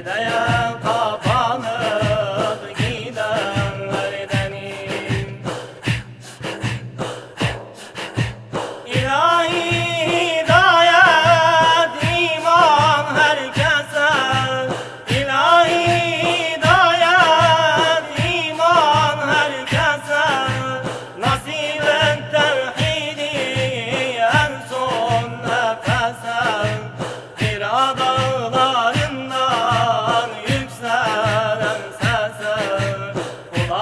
Hidayah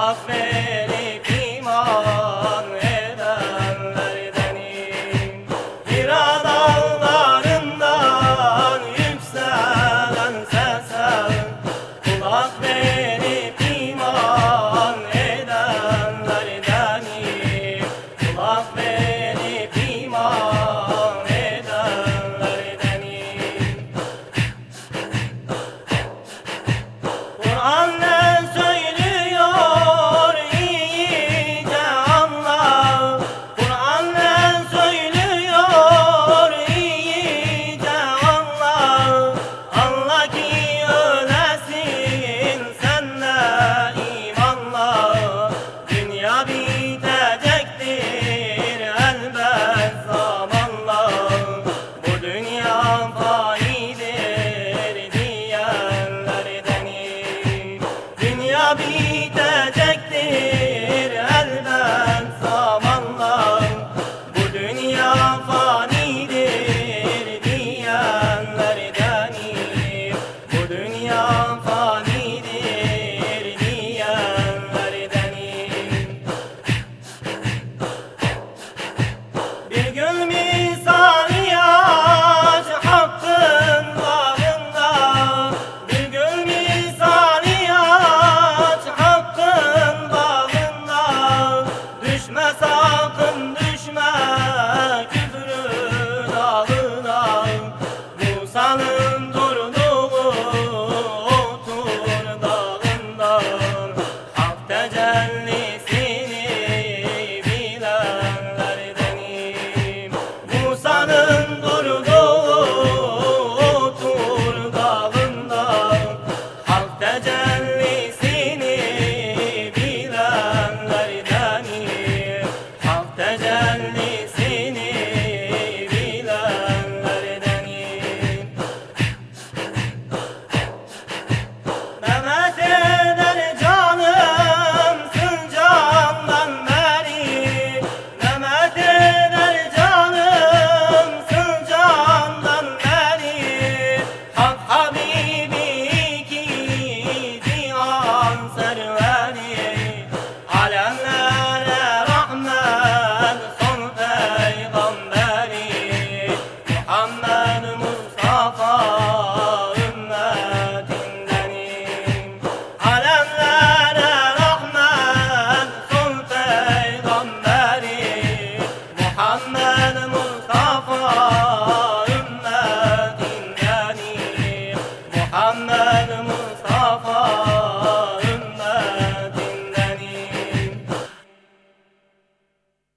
off. I'll be. Anlarım